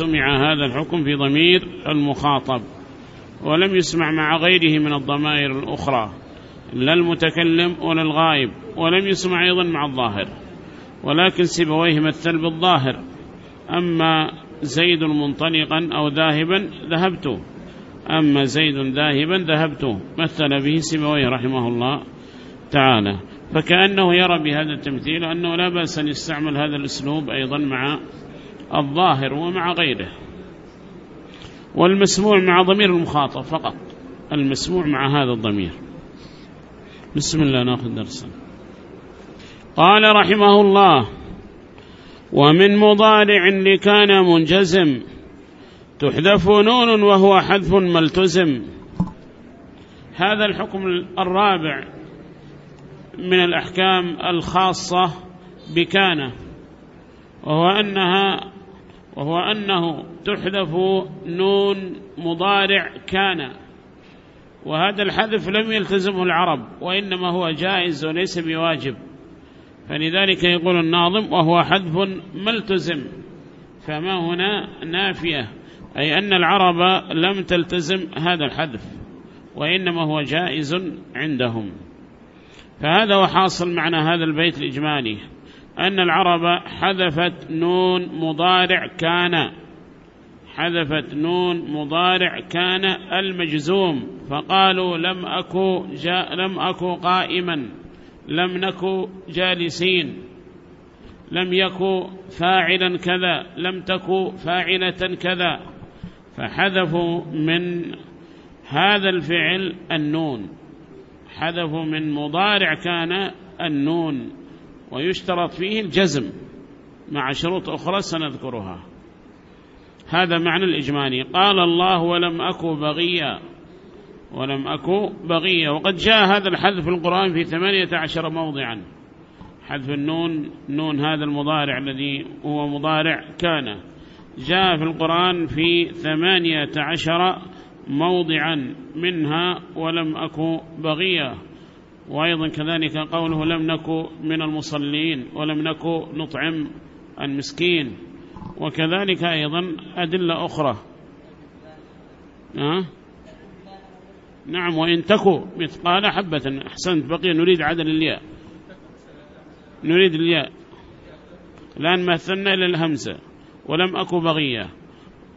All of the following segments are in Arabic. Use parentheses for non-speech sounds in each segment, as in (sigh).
سمع هذا الحكم في ضمير المخاطب ولم يسمع مع غيره من الضمائر الأخرى لا المتكلم ولا الغائب ولم يسمع أيضا مع الظاهر ولكن سبويه مثل بالظاهر أما زيد منطلقا أو ذاهبا ذهبت أما زيد ذاهبا ذهبت مثل به سبويه رحمه الله تعالى. فكأنه يرى بهذا التمثيل أنه لا بأس أن يستعمل هذا الأسلوب أيضا مع الظاهر ومع غيره. والمسموع مع ضمير المخاطب فقط. المسموع مع هذا الضمير. بسم الله نأخذ درسا قال رحمه الله ومن مضارع لكان منجزم تحذف نون وهو حذف ملتزم. هذا الحكم الرابع من الأحكام الخاصة بكان وهو أنها وهو أنه تحذف نون مضارع كان. وهذا الحذف لم يلتزمه العرب وإنما هو جائز وليس بواجب. فلذلك يقول الناظم وهو حذف ملتزم. فما هنا نافية أي أن العرب لم تلتزم هذا الحذف وإنما هو جائز عندهم. فهذا هو حاصل معنى هذا البيت الإجمالي. أن العرب حذفت نون مضارع كان. حذفت نون مضارع كان المجزوم. فقالوا لم أكو, جاء لم أكو قائما. لم نكو جالسين. لم يكو فاعلا كذا. لم تكو فاعلة كذا. فحذفوا من هذا الفعل النون. حذفوا من مضارع كان النون. ويشترط فيه الجزم مع شروط أخرى سنذكرها. هذا معنى الإجمالي. قال الله ولم أكو بغيا ولم أكو بغيا. وقد جاء هذا الحذف في القرآن في ثمانية عشر موضعا. حذف النون نون هذا المضارع الذي هو مضارع كان. جاء في القرآن في ثمانية عشر موضعا منها ولم أكو بغيا. وأيضا كذلك قوله لم نكو من المصلين ولم نكو نطعم المسكين وكذلك أيضا أدلة أخرى. أه؟ نعم وإن تكو مثقال حبة. أحسنت بقي نريد عدل الياء. نريد الياء. الآن مثلنا إلى الهمزة. ولم أكو بغية.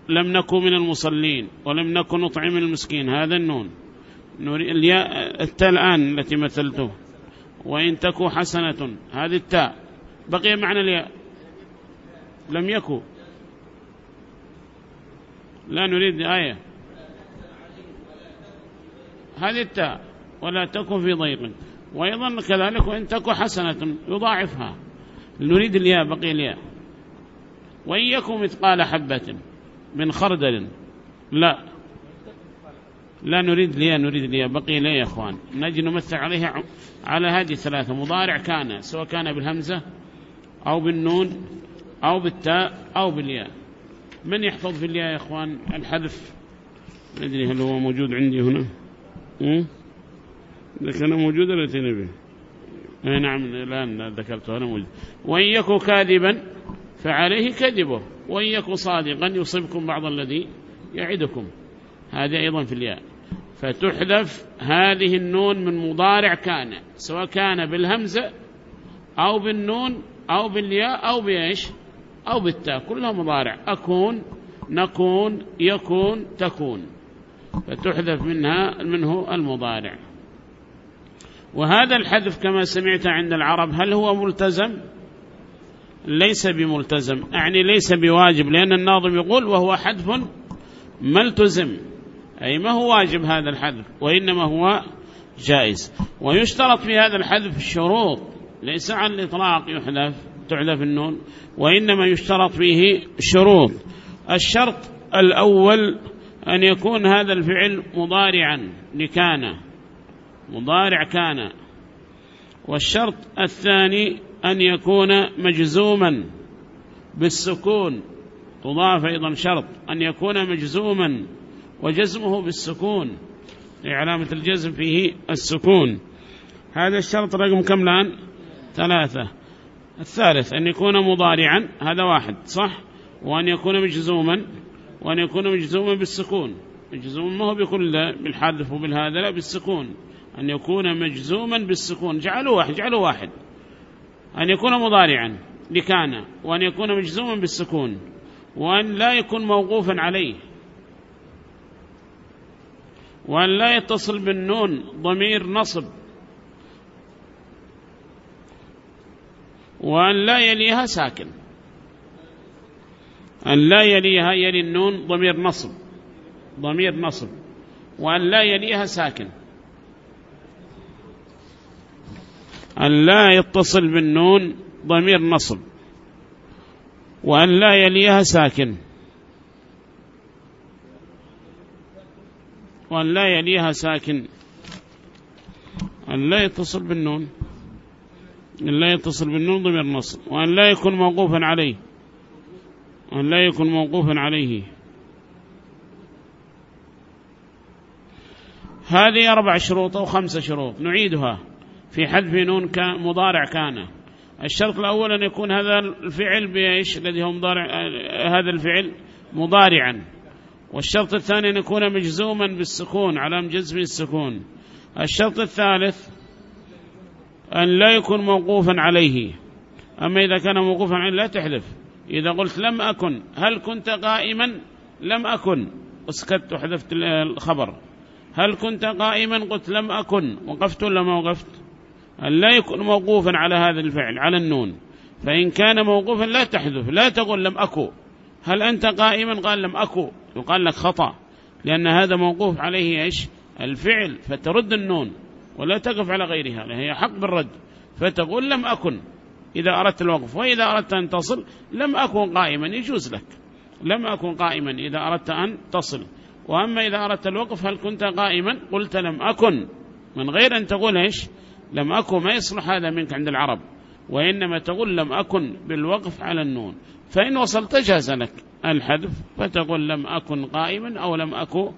لم نكو من المصلين. ولم نكو نطعم المسكين. هذا النون. الياء التاء الآن التي مثلته. وإن تكو حسنة هذه التاء. بقي معنى الياء. لم يكو. لا نريد آية. هذه التاء. ولا تكن في ضيق. وأيضا كذلك وإن تكو حسنة يضاعفها. نريد الياء بقي الياء. وإن يكو مثقال حبة من خردل. لا. لا نريد ليا نريد ليا بقي لي يا أخوان. نجي نمثل عليها على هذه الثلاثة. مضارع كان سواء كان بالهمزة أو بالنون أو بالتاء أو بالياء. من يحفظ في الياء يا أخوان؟ الحذف. ندري هل هو موجود عندي هنا. لكن موجود ولا أي نعم الآن ذكرته أنا موجود. وإن يكو كاذبا فعليه كذبه. وإن يكو صادقا يصيبكم بعض الذي يعدكم. هذا أيضا في الياء. فتحذف هذه النون من مضارع كان سواء كان بالهمزة أو بالنون أو بالياء أو بإيش؟ أو بالتاء كلها مضارع أكون نكون يكون تكون. فتحذف منها منه المضارع. وهذا الحذف كما سمعت عند العرب هل هو ملتزم؟ ليس بملتزم يعني ليس بواجب لأن الناظم يقول وهو حذف ملتزم. أي ما هو واجب هذا الحذف وإنما هو جائز. ويشترط في هذا الحذف الشروط ليس على الإطلاق يحذف تحذف النون وإنما يشترط فيه شروط. الشرط الأول أن يكون هذا الفعل مضارعا لكان مضارع كان. والشرط الثاني أن يكون مجزوما بالسكون تضاف أيضا شرط أن يكون مجزوما وجزمه بالسكون. علامة الجزم فيه السكون. هذا الشرط رقم كم الآن؟ ثلاثة. الثالث أن يكون مضارعا هذا واحد صح؟ وأن يكون مجزوما وأن يكون مجزوما بالسكون. مجزوم ما هو بكل بالحذف وبالهذا لا بالسكون. أن يكون مجزوما بالسكون. جعلوا واحد جعلوا واحد. أن يكون مضارعا لكان. وأن يكون مجزوما بالسكون. وأن لا يكون موقوفا عليه. وأن لا يتصل بالنون ضمير نصب. وأن لا يليها ساكن. أن لا يليها يلي النون ضمير نصب. ضمير نصب. وأن لا يليها ساكن. أن لا يتصل بالنون ضمير نصب. وأن لا يليها ساكن. وأن لا يليها ساكن. أن لا يتصل بالنون. أن لا يتصل بالنون ضمير نصب. وأن لا يكون موقوفا عليه. وأن لا يكون موقوفا عليه. هذه أربع شروط أو خمسة شروط نعيدها. في حذف نون مضارع كان. الشرط الأول أن يكون هذا الفعل بإيش؟ الذي هو مضارع هذا الفعل مضارعا. والشرط الثاني أن يكون مجزوما بالسكون على جزم السكون. الشرط الثالث أن لا يكون موقوفا عليه. أما إذا كان موقوفا عليه لا تحلف. إذا قلت لم أكن هل كنت قائما؟ لم أكن. أسكت وحذفت الخبر. هل كنت قائما؟ قلت لم أكن. وقفت ولا ما وقفت؟ أن لا يكون موقوفا على هذا الفعل على النون. فإن كان موقوفا لا تحذف لا تقول لم أكو. هل أنت قائما؟ قال لم أكو. يقال لك خطأ. لأن هذا موقوف عليه إيش؟ الفعل. فترد النون ولا تقف على غيرها هي حق بالرد. فتقول لم أكن. إذا أردت الوقف وإذا أردت أن تصل لم أكن قائما يجوز لك. لم أكن قائما إذا أردت أن تصل. وأما إذا أردت الوقف هل كنت قائما؟ قلت لم أكن. من غير أن تقول إيش؟ لم أكن. ما يصلح هذا منك عند العرب. وإنما تقول لم أكن بالوقف على النون. فإن وصلت جاز لك الحذف فتقول لم أكن قائما أو لم أكن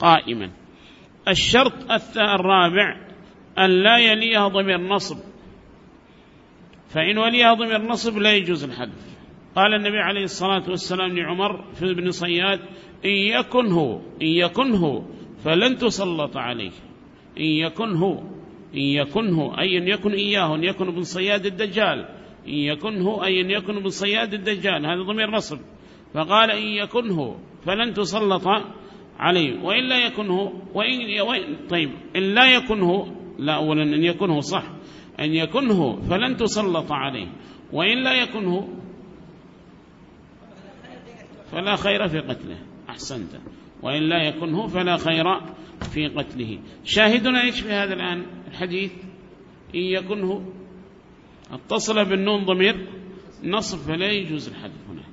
قائما. الشرط الرابع أن لا يليها ضمير نصب. فإن وليها ضمير نصب لا يجوز الحذف. قال النبي عليه الصلاة والسلام لعمر في ابن صياد إن يكن هو إن يكن هو فلن تسلط عليه. إن يكن هو. إن يكن هو أي أن يكن إياه أن يكن ابن صياد الدجال. إن يكن هو أي أن يكن ابن صياد الدجال. هذا ضمير نصب. فقال إن يكن هو فلن تسلط عليه. وإن لا يكن هو وإن, وإن طيب. إن لا يكن هو لا أولا أن يكن هو صح. أن يكن هو فلن تسلط عليه. وإن لا يكن هو فلا خير في قتله. أحسنت. وإن لا يكن هو فلا خير في قتله. شاهدنا إيش في هذا الآن؟ الحديث إن يكن هو اتصل بالنون ضمير نصب فلا يجوز الحذف هنا.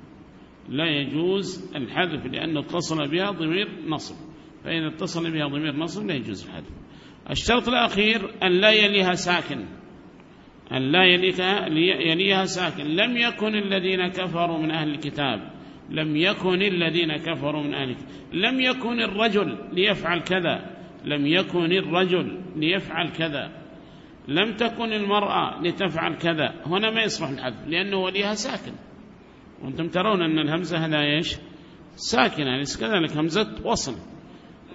لا يجوز الحذف لأن اتصل بها ضمير نصب فإذا اتصل بها ضمير نصب لا يجوز الحذف. الشرط الأخير أن لا يليها ساكن. أن لا يليها ساكن. لم يكن الذين كفروا من أهل الكتاب. لم يكن الذين كفروا من أهل لم يكن الرجل ليفعل كذا. لم يكن الرجل ليفعل كذا. لم تكن المرأة لتفعل كذا. هنا ما يصبح الحذف لأنه وليها ساكن. وأنتم ترون أن الهمزة هذا إيش؟ ساكنة. ليس كذلك همزة وصل.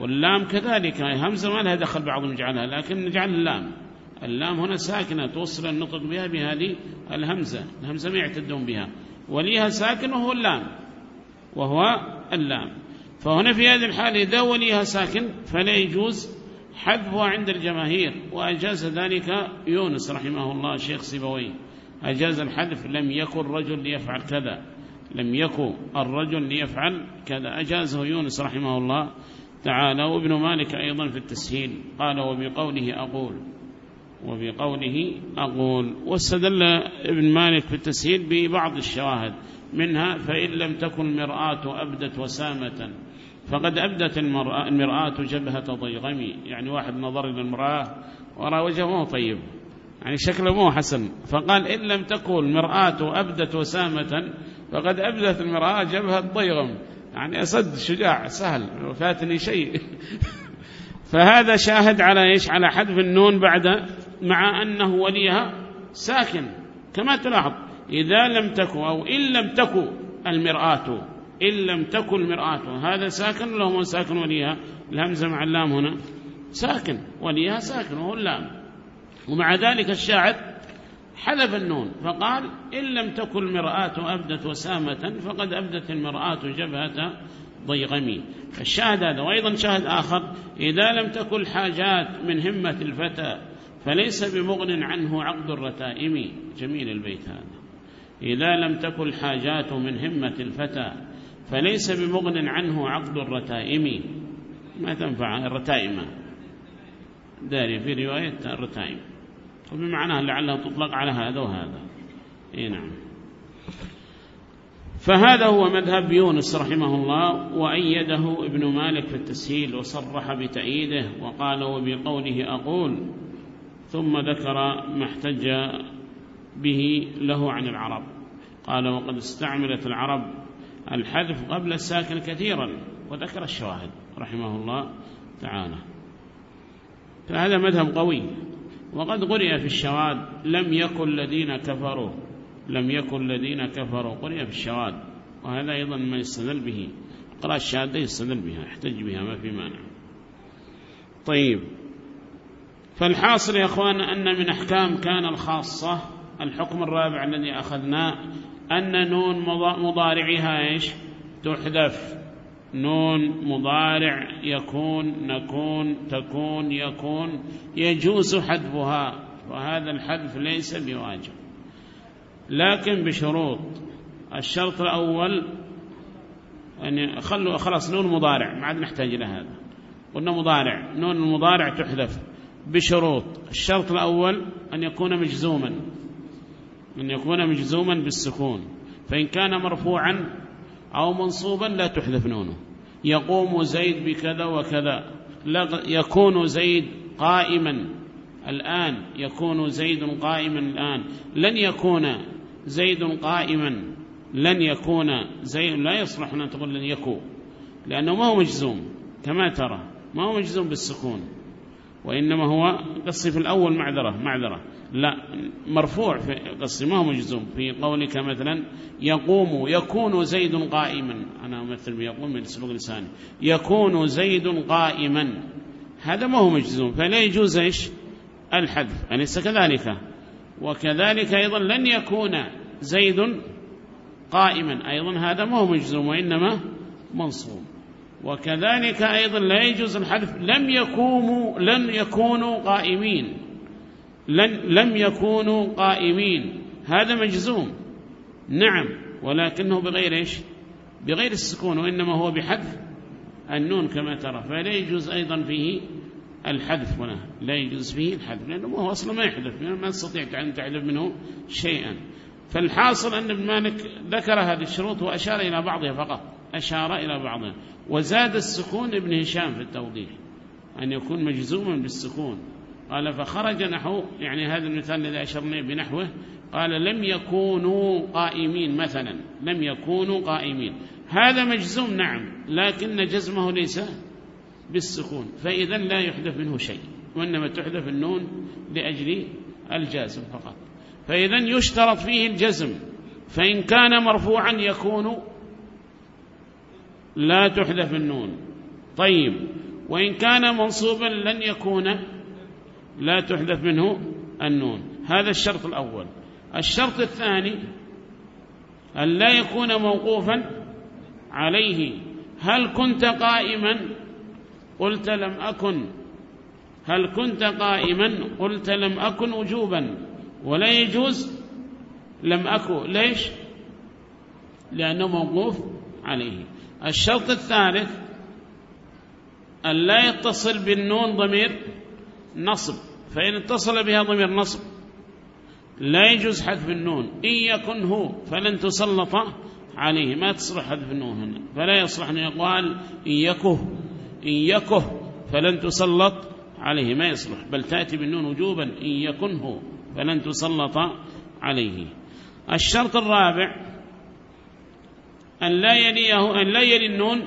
واللام كذلك. همزة ما لها دخل بعضهم يجعلها لكن نجعل اللام. اللام هنا ساكنة توصل النطق بها بهذه الهمزة. الهمزة ما يعتدون بها. وليها ساكن وهو اللام. وهو اللام. فهنا في هذه الحالة إذا وليها ساكن فلا يجوز حذفها عند الجماهير وأجاز ذلك يونس رحمه الله شيخ سيبوي. أجاز الحذف لم يكن رجل ليفعل كذا. لم يكن الرجل ليفعل كذا. أجازه يونس رحمه الله تعالى وابن مالك أيضا في التسهيل. قال وبقوله أقول. وبقوله أقول. واستدل ابن مالك في التسهيل ببعض الشواهد. منها فإن لم تكن المرآة أبدت وسامة. فقد أبدت المرآة, المرآة جبهة ضيغمي يعني واحد نظر إلى المرآة ورى وجهه طيب. يعني شكله مو حسن. فقال إن لم تكن المرآة أبدت وسامة فقد أبدت المرآة جبهة ضيغم. يعني أسد شجاع سهل فاتني شيء. (laughs) فهذا شاهد على إيش؟ على حذف النون بعد مع أنه وليها ساكن. كما تلاحظ إذا لم تكن أو إن لم تكن المرآة إن لم تكن مرآة. هذا ساكن ولا هو ساكن وليها؟ الهمزة مع اللام هنا. ساكن وليها ساكن وهو اللام. ومع ذلك الشاعر حذف النون فقال إن لم تكن المرآة أبدت وسامة فقد أبدت المرآة جبهة ضيغمي. فالشاهد هذا. وأيضا شاهد آخر إذا لم تكن حاجات من همة الفتى فليس بمغن عنه عقد الرتائم. جميل البيت هذا. إذا لم تكن حاجات من همة الفتى فليس بمغن عنه عقد الرتائم. ما تنفع الرتائم. داري في رواية الرتائم. وبمعنى لعلها تطلق على هذا وهذا. إي نعم. فهذا هو مذهب يونس رحمه الله وأيده ابن مالك في التسهيل وصرح بتأييده وقال وبقوله أقول ثم ذكر ما احتج به له عن العرب. قال وقد استعملت العرب الحذف قبل الساكن كثيرا وذكر الشواهد رحمه الله تعالى. فهذا مذهب قوي. وقد قرئ في الشواد لم يكن الذين كفروا لم يكن الذين كفروا. قرئ في الشواد وهذا أيضا ما يستدل به. قراءة الشهادة يستدل بها يحتج بها ما في مانع. طيب. فالحاصل يا أخوان أن من أحكام كان الخاصة الحكم الرابع الذي أخذناه أن نون مضارعها إيش؟ تحذف. نون مضارع يكون نكون تكون يكون يجوز حذفها وهذا الحذف ليس بواجب. لكن بشروط. الشرط الأول أن خلوا خلاص نون مضارع ما عاد نحتاج إلى هذا. قلنا مضارع نون المضارع تحذف. بشروط. الشرط الأول أن يكون مجزوما. أن يكون مجزوما بالسكون فإن كان مرفوعا أو منصوبا لا تحذف نونه. يقوم زيد بكذا وكذا. يكون زيد قائما الآن. يكون زيد قائما الآن. لن يكون زيد قائما. لن يكون زيد لا يصلح أن تقول لن يكون لأنه ما هو مجزوم. كما ترى. ما هو مجزوم بالسكون. وإنما هو قصي في الأول معذرة معذرة. لا مرفوع في قصي ما هو مجزوم. في قولك مثلا يقوم يكون زيد قائما. أنا أمثل بيقوم من سبق لساني يكون زيد قائما. هذا ما هو مجزوم. فلا يجوز إيش؟ الحذف. أليس كذلك؟ وكذلك أيضا لن يكون زيد قائما. أيضا هذا ما هو مجزوم وإنما منصوب. وكذلك أيضا لا يجوز الحذف. لم يكونوا لن يكونوا قائمين. لن لم يكونوا قائمين. هذا مجزوم. نعم. ولكنه بغير إيش؟ بغير السكون وإنما هو بحذف النون كما ترى. فلا يجوز أيضا فيه الحذف هنا. لا يجوز فيه الحذف لأنه هو أصلا ما يحذف ما تستطيع أن تحذف منه شيئا. فالحاصل أن ابن مالك ذكر هذه الشروط وأشار إلى بعضها فقط. أشار إلى بعضها. وزاد السكون ابن هشام في التوضيح أن يكون مجزوما بالسكون. قال فخرج نحو يعني هذا المثال الذي أشرنا بنحوه قال لم يكونوا قائمين مثلا لم يكونوا قائمين. هذا مجزوم نعم لكن جزمه ليس بالسكون فإذا لا يحدث منه شيء وإنما تحدث النون لأجل الجازم فقط. فإذا يشترط فيه الجزم فإن كان مرفوعا يكون لا تحذف النون. طيب وإن كان منصوبا لن يكون لا تحذف منه النون. هذا الشرط الأول. الشرط الثاني أن لا يكون موقوفا عليه. هل كنت قائما؟ قلت لم أكن. هل كنت قائما؟ قلت لم أكن وجوبا. ولا يجوز؟ لم أكن ليش؟ لأنه موقوف عليه. الشرط الثالث أن لا يتصل بالنون ضمير نصب. فإن اتصل بها ضمير نصب لا يجوز حذف النون. إن يكن هو فلن تسلط عليه. ما تصلح حذف النون هنا. فلا يصلح أن يقال إن يكه إن يكه فلن تسلط عليه. ما يصلح. بل تأتي بالنون وجوبا. إن يكن هو فلن تسلط عليه. الشرط الرابع أن لا يليه أن لا يلي النون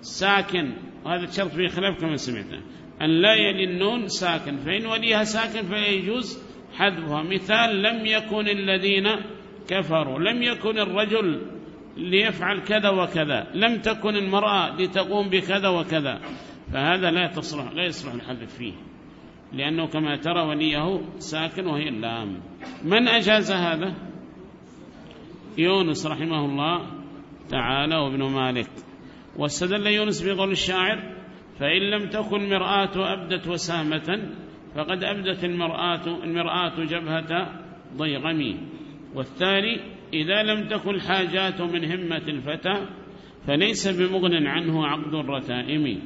ساكن. وهذا الشرط فيه خلاف كما سمعنا أن لا يلي النون ساكن فإن وليها ساكن فلا يجوز حذفها. مثال لم يكن الذين كفروا لم يكن الرجل ليفعل كذا وكذا لم تكن المرأة لتقوم بكذا وكذا. فهذا لا تصلح لا يصلح الحذف فيه لأنه كما ترى وليه ساكن وهي اللام. من أجاز هذا؟ يونس رحمه الله تعالى وابن مالك. واستدل يونس بقول الشاعر فإن لم تكن مرآة أبدت وسامة فقد أبدت المرآة, المرآة جبهة ضيغمي والثاني إذا لم تكن الحاجات من همة الفتى فليس بمغن عنه عقد الرتائم.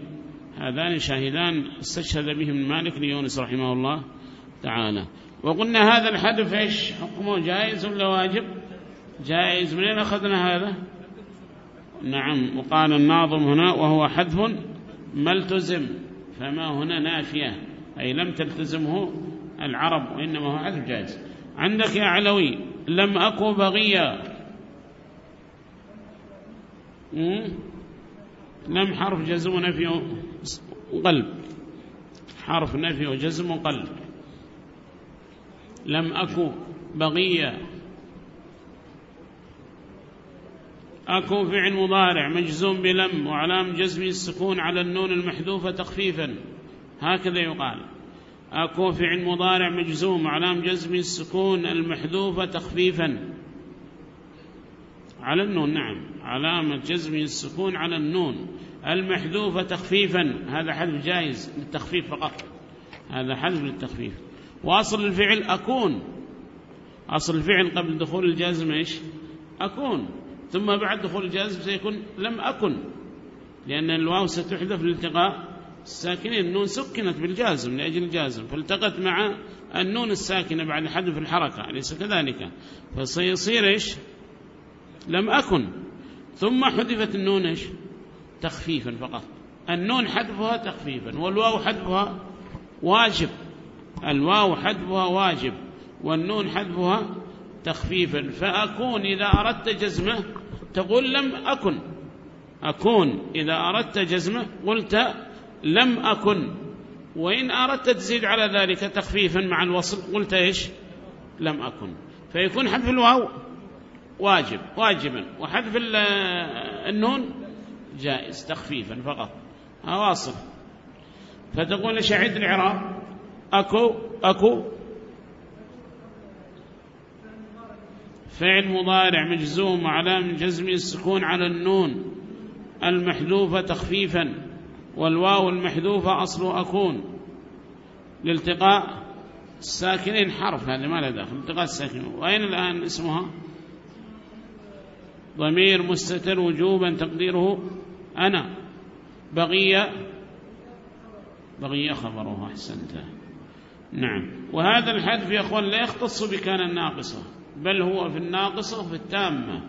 هذان شاهدان استشهد بهم مالك ليونس رحمه الله تعالى. وقلنا هذا الحذف إيش؟ حكمه جائز ولا واجب؟ جائز. منين أخذنا هذا؟ نعم. وقال الناظم هنا وهو حذف ما التزم؟ فما هنا نافية. أي لم تلتزمه العرب وإنما هو حذف جائز عندك يا علوي لم أكو بغيا لم حرف جزم ونفي قلب. حرف نفي وجزم قلب. لم أكو بغيا أكو فعل مضارع مجزوم بلم وعلام جزم السكون على النون المحذوفة تخفيفا. هكذا يقال. أكو فعل مضارع مجزوم علام جزم السكون المحذوفة تخفيفا. على النون نعم. علامة جزم السكون على النون المحذوفة تخفيفا. هذا حذف جائز للتخفيف فقط. هذا حذف للتخفيف. وأصل الفعل أكون. أصل الفعل قبل دخول الجازم إيش؟ أكون. ثم بعد دخول الجازم سيكون لم أكن لأن الواو ستحذف لالتقاء الساكنين. النون سكنت بالجازم لأجل الجازم فالتقت مع النون الساكنة بعد حذف الحركة أليس كذلك؟ فسيصير إيش؟ لم أكن. ثم حذفت النون إيش؟ تخفيفا فقط. النون حذفها تخفيفا والواو حذفها واجب. الواو حذفها واجب والنون حذفها تخفيفا. فأكون إذا أردت جزمه تقول لم أكن. أكون. إذا أردت جزمة قلت لم أكن. وإن أردت تزيد على ذلك تخفيفا مع الوصل قلت إيش؟ لم أكن. فيكون حذف الواو واجب واجبا. وحذف النون جائز تخفيفا فقط. واصل. فتقول شهد العراق أكو أكو. فعل مضارع مجزوم علام جزم السكون على النون المحذوفة تخفيفا والواو المحذوفة أصل أكون. لالتقاء الساكنين حرف هذا ما له داخل. التقاء الساكنين. وأين الآن اسمها؟ ضمير مستتر وجوبا تقديره أنا. بغي بغي خبره أحسنت. نعم. وهذا الحذف يا أخوان لا يختص بكان الناقصة. بل هو في الناقصة وفي التامة.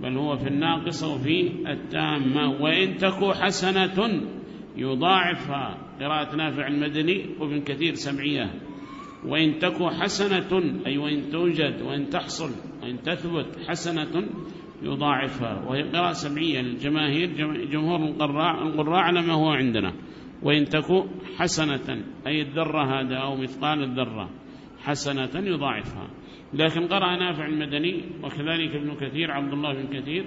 بل هو في الناقصة وفي التامة. وإن تكو حسنة يضاعفها. قراءة نافع المدني وابن كثير سمعية. وإن تكو حسنة أي وإن توجد وإن تحصل وإن تثبت حسنة يضاعفها. وهي قراءة سمعية للجماهير جمهور القراء القراء على ما هو عندنا. وإن تكو حسنة أي الذرة هذا أو مثقال الذرة حسنة يضاعفها. لكن قرأ نافع المدني وكذلك ابن كثير عبد الله بن كثير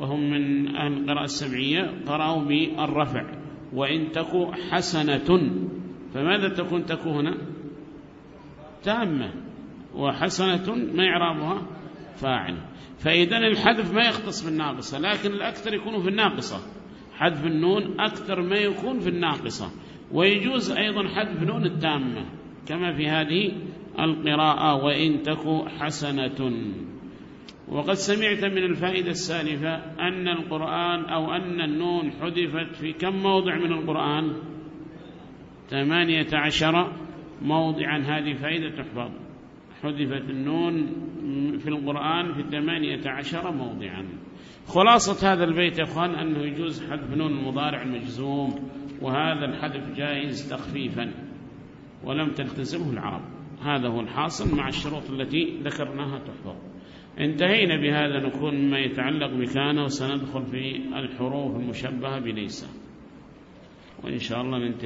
وهم من أهل القراءة السبعية قرأوا بالرفع وإن تكو حسنة. فماذا تكون تكو هنا؟ تامة. وحسنة ما إعرابها؟ فاعل. فإذا الحذف ما يختص بالناقصة لكن الأكثر يكون في الناقصة. حذف النون أكثر ما يكون في الناقصة. ويجوز أيضا حذف نون التامة كما في هذه القراءة وإن تكو حسنة. وقد سمعت من الفائدة السالفة أن القرآن أو أن النون حذفت في كم موضع من القرآن؟ ثمانية عشر موضعا. هذه فائدة تحفظ. حذفت النون في القرآن في ثمانية عشر موضعا. خلاصة هذا البيت يا أخوان أنه يجوز حذف نون المضارع المجزوم وهذا الحذف جائز تخفيفا ولم تلتزمه العرب. هذا هو الحاصل مع الشروط التي ذكرناها تحفظ انتهينا بهذا نكون مما يتعلق بكان وسندخل في الحروف المشبهة بليس وإن شاء الله ننتهي.